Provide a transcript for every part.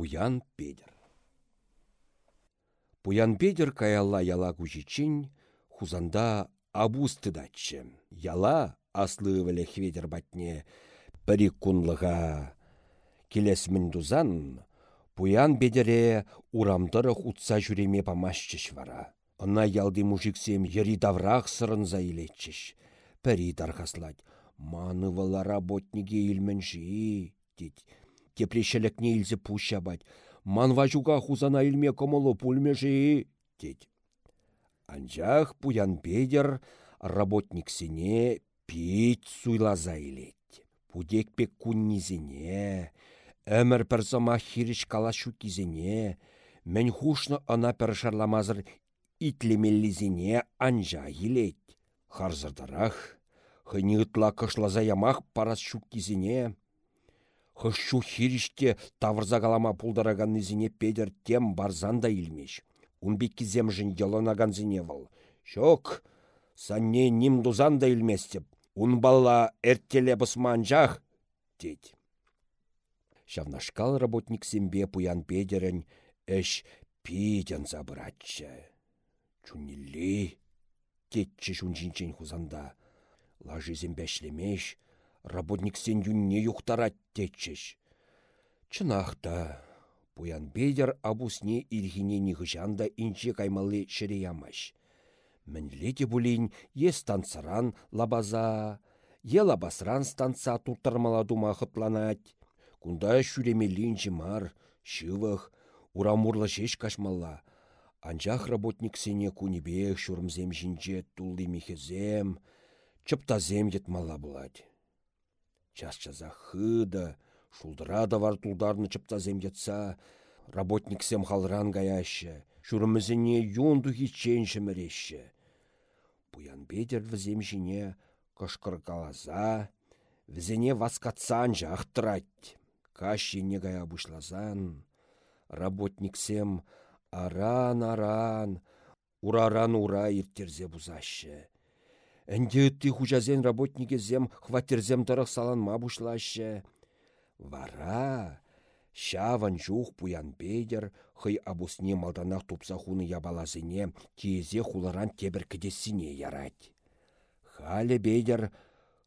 Пуян Педер. Пуян Педер каялла яла кучичин, хузанда абусты датчы. Яла аслы вілі хведер батне пірі. Келес дузан, Пуян бедере урамдырық утса жүреме памашчыш вара. Ына ялды мужиксем ери даврақ сырынза илетчіш. Пәрі дархаслать. Маны вала работниге илменші, дед. Тепрешелікне илзе пущабать. Манва жуга хузана илме комолу пульмежи, дед. Анжах пуян бедер работниксене пить суйлаза илет. Пудекпек куннизене, Әмір пір зама хиріш калашу кизене, мен хушны ана пір шарламазыр итлемеллизене анжа елет. Харзырдарах, хыни ытла кышлаза ямах парас шук кизене. Хышу хириште тавырза калама пулдараган низене педер тем барзанда илмеш. Унбек кизем жын елонаган зене вал. Шок, санне ним дузанда илместеп. Ун балла эрттеле бысманжах, деть. Шавнашкал работник сембе пуян педерін әш пиден забыратчы. Чунилли, кетчі шунжинчен хузанда. Лажы зембәшлемеш, работник сен юнне юқтарат тетчіш. Чынақта, пуян педер абусне ирхине нихыжанда инче каймалы шыреямаш. Мінлеті бұлін е станцаран лабаза, е лабасран станца туртармала дума хыпланать. Кунда шүремелін жымар, шывых, урамурлы жеш кашмалла. Анжақ работник сене кунебек шурымзем жинже тулды мехезем, чыптазем мала бұлад. Час чаза хыда, шулдырада бар тулдарны чыптазем етса, работник сем халран гаяшы, шурымызене юнду хичен жымыреші. Пуян бедер візем жіне кышкыргалаза, візене васкатсан жақтырать. Кашине гая бушлазан, работниксем аран-аран, ураран-ура ирттерзе бузаще. Әнде ты хужазен работникезем хваттерзем тарах ма бушлаще. Вара, Шаван жух пуян бейдер, хый абусне малданах тупса хуны ябалазыне, тезе хуларан тебір кедесіне ярать. Хале бейдер,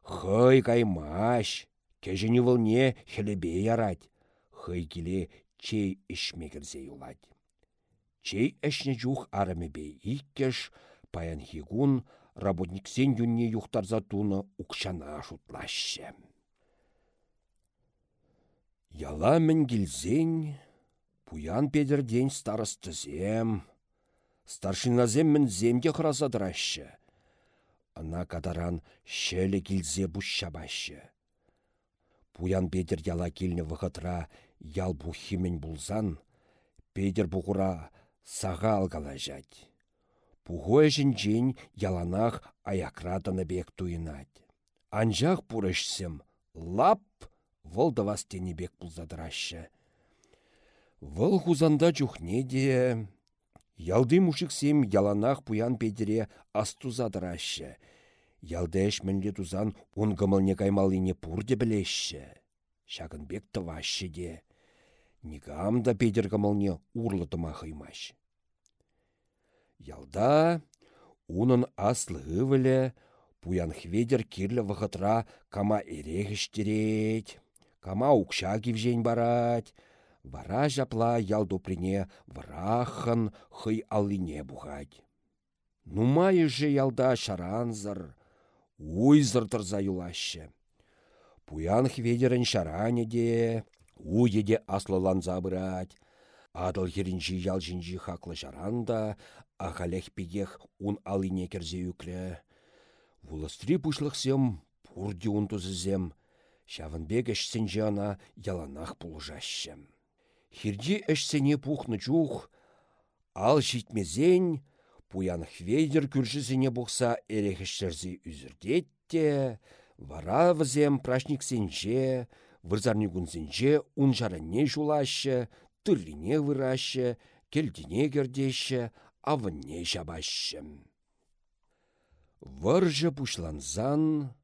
хый каймаш, Кежені вылне хелебе ярать. Хый келе чей ішмегірзе юлать. Чей әшне жух арымебе иккеш, паян хигун, работниксен юнне юхтарза туны укшана шутлаще. Яла мен келзен, пуян педерден старыстызем, старшиназем мен земде хыразадыраще. Ана кадаран шелі келзе бұшшабаще. Пуян Петер яла келіне вғытра ял бұхимен бұлзан, Петер бұғыра саға алғала жад. Пуғой жін яланақ аякраданы бек туйнать. Анжақ бұрышсым, лап вылдавас тені бек бұлзадырашы. Выл хузанда жүхне де, ялды мұшықсем яланақ пуян Петере астузадырашы. Ялдеш мінлі тузан он гымылне каймалыне пурде білешші. Шагынбек тывашы де. Нигам да педер гымылне урлытыма хыймаш. Ялда унын аслы пуян хведер кирлі вғытра кама ерегіштерет, кама укша кивжен барать, вара жапла ялдуприне врахын хый аллине бұғать. Нумайы же ялда шаранзыр, уйзыртырза юлаще. Пуян хведерін шаране де, уеде аслыланза бұрать. Адыл ял жінжі хаклы жаранда, ахалех пигех ун алине керзе үклі. Вулыстри пушлықсем, пурди ун тузызем, Шавынбек әшсенжі ана яланақ пулжащем. Хирди әшсене пухны чух, ал житмезен, Пуян хвейдер күршісіне бұқса әрехіштерзі үзірдетте, вара візем прашниксенже, вырзарнигунсенже унжарыне жулашы, түрліне вырашы, келдіне кердеші, авынне жабашы. Выржы пушланзан,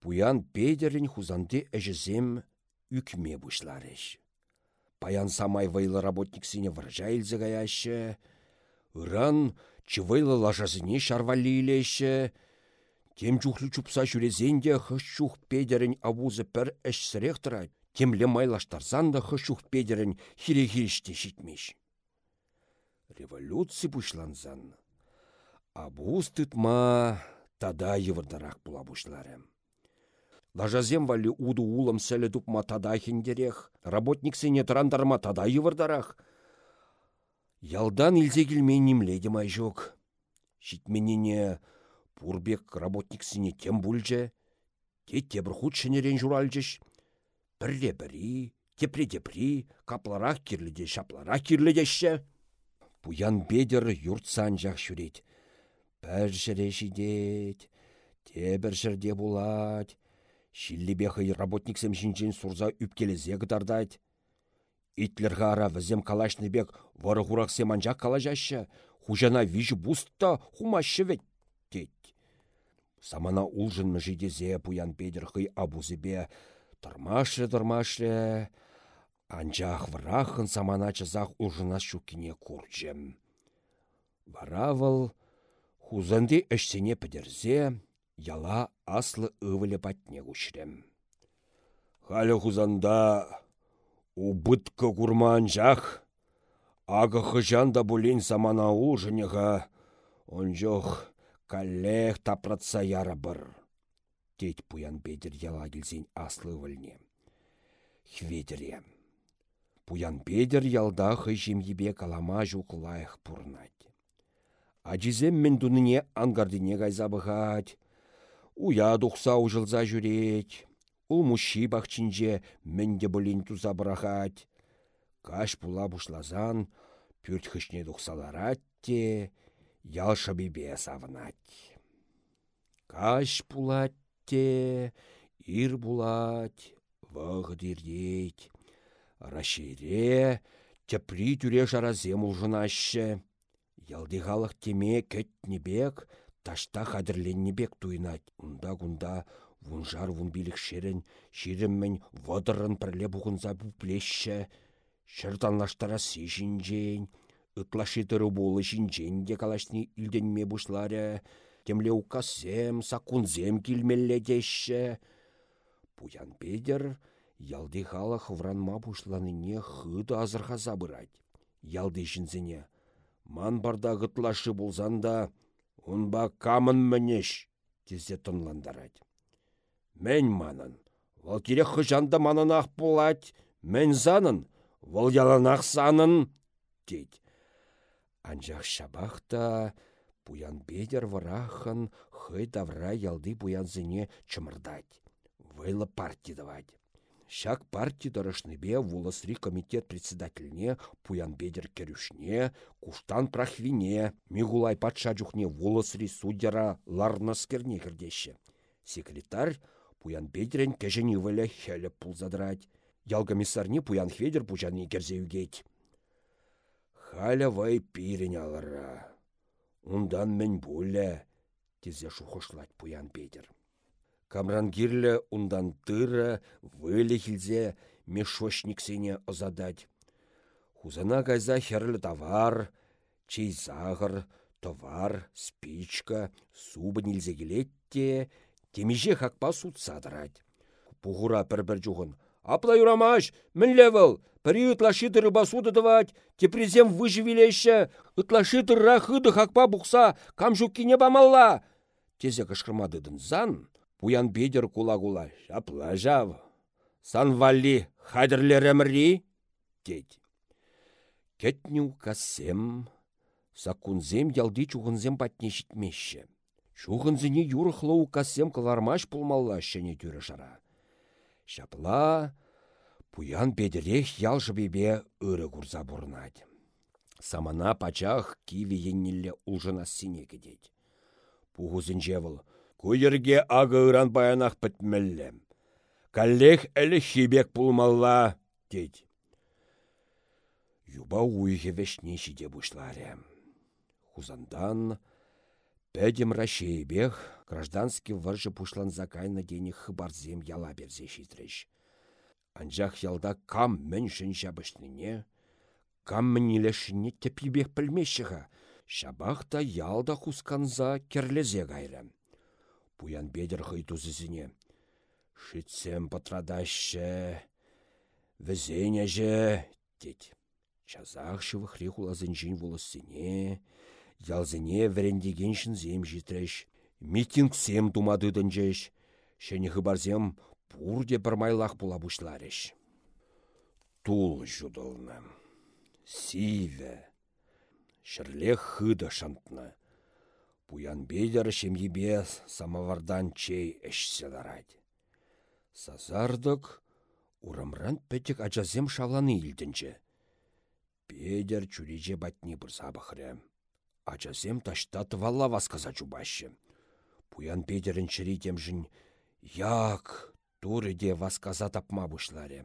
пуян пейдерін хузанды әжізем үкме бұшларыш. Паян самай вайлы работниксене варжа илзе гаяще. Ыран чывайлы лажазыне шарвали илеше. Тем чухлю чупса жүрезенде хыш чух педерін авузы пір әш сірек тұрай. Темле майлаштарсан да хыш чух педерін хире-хиреште. Революция бұшланзан. Абуз тытма тада евырдарақ була бұшларым. Лажазем вали уду улым сәлі тупма тада хендерех, работник сене тұрандарма тада евырдарақ. Ялдан илзе келмей немледі май жоқ. Шитменене пурбек работник сене тем бульже, те тебір худ шенерен журальжеш. Бірре бірі, тепре-тепри, капларақ кирліде шапларақ кирлідеші. Пуян бедер юртсан жақ шүрет. Бір жіре жидет, тебір жірде булать, Шиллибе хый работниксем шинчен сурза үпкелезе гытардать. Итлерға ара візем калашны бек вары хурақсем анжақ калажашы, хужана виж бустта хумашы вет. Самана улжынны жидезе пуян педер хый абузыбе тұрмашы-тұрмашы, анжақ врахын самана чызақ улжына шукине курчем. Варавыл, хузанды әшсене підерзе, яла аслы ывылі патне күшрем. Халі хузанда убытка курман жақ, ага хыжанда бұлін самана ұлжынеға, он жоқ каллех тапратса яра бір. Тет пуян бедір яла келзен аслы ывылне. Хведіре. Пуян бедір ялда хыжим ебе калама жук лайық пұрнать. Ажизем мен дуныне ангардыне гайзабығать, Уя тухса ужылза жүрет. Ул муши бақчинже мінде бұлін туза бұрахат. Каш пула бұшлазан, пүрт хышне тухсаларат те, ялша савынат. Каш пулат те, ир булат, вағдирдет. Рашире, тепри түре жаразем ұлжынашы. Ялдығалық теме көтнебек, ташта бек туйнать. Унда гунда вунжар вун билік шерін, шеріммен водырын пірле бұғынза бүплешші. Шыртанлаштара си жинжен, ытлаши тұры болы жинжен де калашны илденме бұшлары. Темле укасем, сакунзем килмелле дешші. Пуян педер, ялды халық вранма бұшланыне хыды азырға забырать. Ялды жінзіне. Ман барда гытлашы болзанда, Унба камын мінеш, тезе тұнландарад. Мен манын, вал керек хыжанда манын ақ болад, мен занын, вал яланақ санын, дейд. Анжақ шабақта, буян бедер варахын, хый давра ялды буян зіне чымырдад. Вайлы партидавад. Шак партии бе волосри комитет председательне, пуян бедер керюшне, куштан прахвине, мигулай патша жүхне волосри судьяра ларнаскерне кірдеші. Секретарь пуян бедерен кәжені вілі хеліп пулзадырать. Ял комиссарни пуян хведер пужаны керзеугейт. Халя вай пирен алыра. Ундан мен буле, тезе шухошлать пуян бедер. Камрангирлі ундан тыры, вылі хілзе мешошниксене озадать. Хузана гайза херлі товар, чей загыр, товар, спичка, суба нельзе келетте, темеже хакпа суд садырать. Пуғура пір-бір жуғын. Апла юрамаш, мін левел, Пірі ытлашиты рыбасуды дывать, тепрезем выживелеші, ытлашиты рахыды хакпа бұқса, камжуккине бамалла. Тезе кышқырмадыдын зан, Пуян бедер кула-кула. Шапла жав. Санвалли хадірлеремірі? Дед. Кетню касем. Сакунзем ялды чуғынзем патне житмеші. Чуғынзіне юрықлы касем кылармаш пулмалла шәне түрі жара. Шапла, пуян бедерех ял жыбебе ыры курза бұрнады. Самана пачах киви еннелле улжына сине кедет. Пуғызын жевыл, Куйерге ағыран баянақ бітмеллем. Каллех әлі хибек пулмалла, дед. Юба уйге вешне шиде бұшларе. Хузандан, пәдем рашейбех, гражданский варжы пушлан закайна дені хыбарзем яла берзе шитреш. Анжақ ялда кам міншін жабышныне, кам мінелешіне тепібек пілмешіға, шабақта ялда хусканза керлезе гайры. Пуян бедер хыйтузызіне. Шитсем патрадашы, візене же, дед. Чазақ шывықри хулазын жин волысыне, ялзыне вәрендеген зем житреш. Митинг сем тумадыдын жеш, шені хыбарзем пурде бір майлақ була бұшлареш. Тул жудылны. Сиве. Шырлех хыды шантны. Пуян бедер шемьебе самовардан чей әшсе дарать. Сазардық урамран пәтек ажазем шавланы илдінче. Педер чуриже батни бір сабықры. Ачасем ташта валла васказа чубашы. Пуян Педерін темжін як де васказа тапма бұшларе.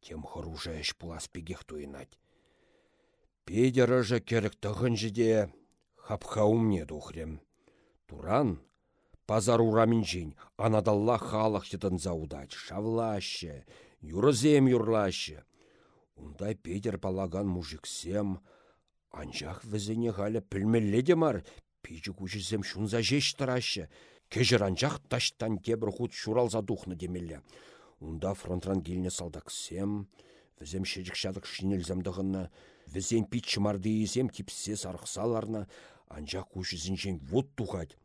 Тем хоружа әш пулас пегех туйнать. Педер же керек тұғын жіде хапхаумне тухрем. Туран? Пазар урамин жин, анадалла халық жытын заудать, шавлаще, юрызем юрлаще. Ундай Петер палаган мужиксем, анжақ візіне ғалі пілмелле де мар, пейчі күшізем шунза жеш тарашы, кежір анжақ таштан кебір худ шуралза духны демелі. Унда фронтран келіне салдақсем, візем шедік шадық шинелземдығына, візен пит шымарды есем типсе сарықсаларына, анжақ күшізін вот тухать.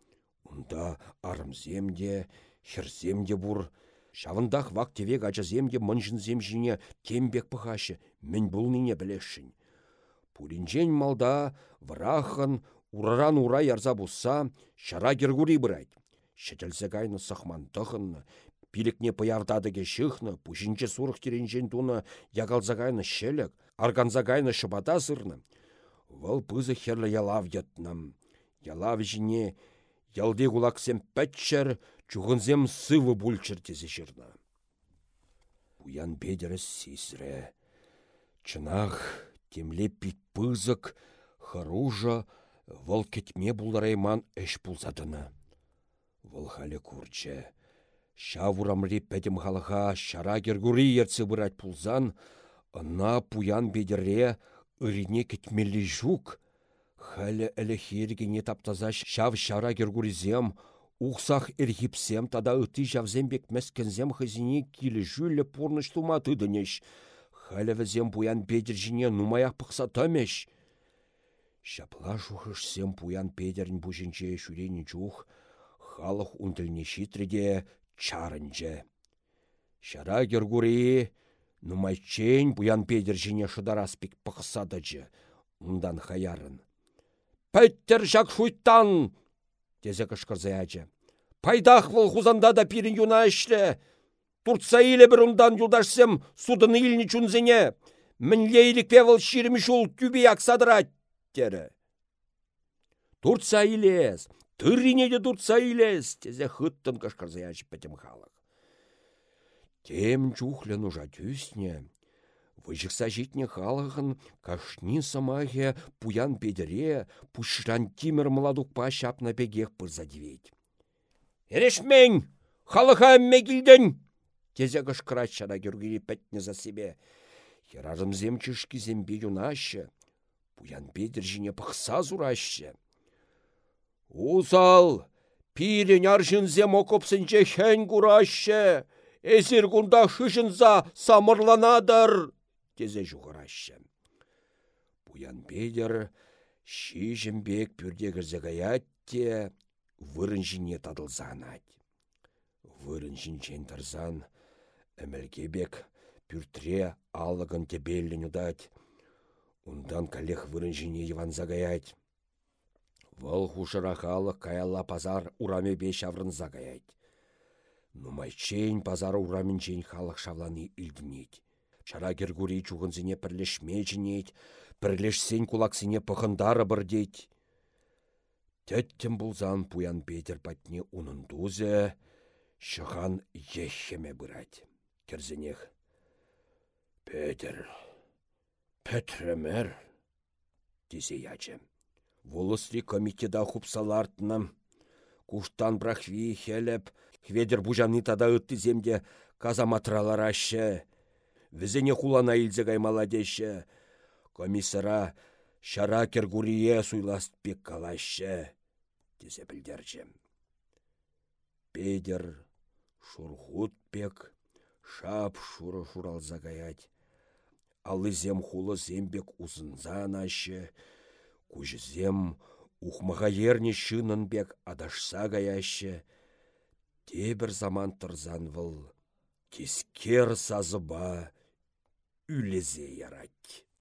Унда арымземде, херземде бур, Шавындақ вақ тевек ачаземде мынжынзем жіне тембек пыхашы, мін бұлныне білешшін. Пулинчен малда врахын ураран ура ярза бұлса, шара кергури бұрайд. Шетелсе кайны сахмантықын, пилікне паявдадыге шықны, пушинче сурық теренжен туны ягалза кайны шелек, арганза кайны шыбата сырны. Вăл пызы херлі ялав етнам. Ялав жіне, ялде кулаксем пәтчер, чухынзем сывы бульчыр тезе жырна. Уян бедері сесірі. Чынақ, темле пит пызык, харужа, вăл кетме буларайман әш пулзадыны. Вăл халі курчче. Шавурамри пәтім халыға шара кергури ерцы пулзан, ына пуян бедере ырине кетмелі жук. Халі әлі хергене таптаза шав шара кергуризем, Ухсах эрхипсем тада ыты жавзембек мәскензем хызине килі жүлі пурныш дынеш. Хәлі пуян бедер нумаяқ пықса тәмеш. Шапла жухышсем пуян педерін бұжынче шүрені жух, халық ұнділіне шитреде чарынче. Шара гергури, нумайчен пуян педер жіне шыдараспек пықсадыжы, ұндан хаярын. Пәттер жак шуйттан! тезе кышкырзы ачы. Пайдах выл хузанда да пирін юна ішлі. Туртса иле бір ұндан юдашсем судын илні чунзене. Мінле илік певіл ширімі жол күбі аксадырат, тері. Туртса илес, тыррине де туртса илес, тезе хыттын кышкырзы ачы пәтім халық. Тем чухлі нужа тюсне, Выжықса житне халығын кашни самахе пуян педере пушран тимір младукпа шапна пегех пырза девет. Ерешмен! Халыға келден! Тезе кышкырат шана кергері пәтне за себе. Херарым земчышки зембе юнашы. Пуян педер жіне пықса зурашы. Узал! Пирен аршынзем окопсынче хән курашы. Эсир кунда шышынса самырланадыр тезе жуғырашы. Буян бедер ши жімбек пүрде кірзе те вырын жіне тадылзанать. Вырын жінчен тарзан әмелгебек пүртре алығын тебеллін удать. Ундан калех вырын жіне еван загаять. Вăл хушырахалық каялла пазар ураме беш аврын загаять. Нумайчен пазар ураменчен халық шавланы илдінет. Чара кергури чухынсене пірлешме жінет, пірлешсен кулаксене пықындары бірдейт. Тәттім бұлзан пуян Петер патне унын дузе, шыған ехеме бұрад. Керзенех. Петер, Петремер, десе ячы. Волысли комитеда хупсалартына. Куштан брахви хелеп, хведер бужаны тада ытты земде казаматралар ашы. Візіне хулана илзе каймаладеші. Комиссара шара кергурие суйласт пек калашы. Десе білдерчем. Педер шурхут пек, шап шуры шуралза гаять. Алызем хулы зембек узынзан ашы, кужызем ухмаға ерне шынын бек адашса гаяшы. Тебір заман тұрзан выл, кескер сазыба үлезе ярать.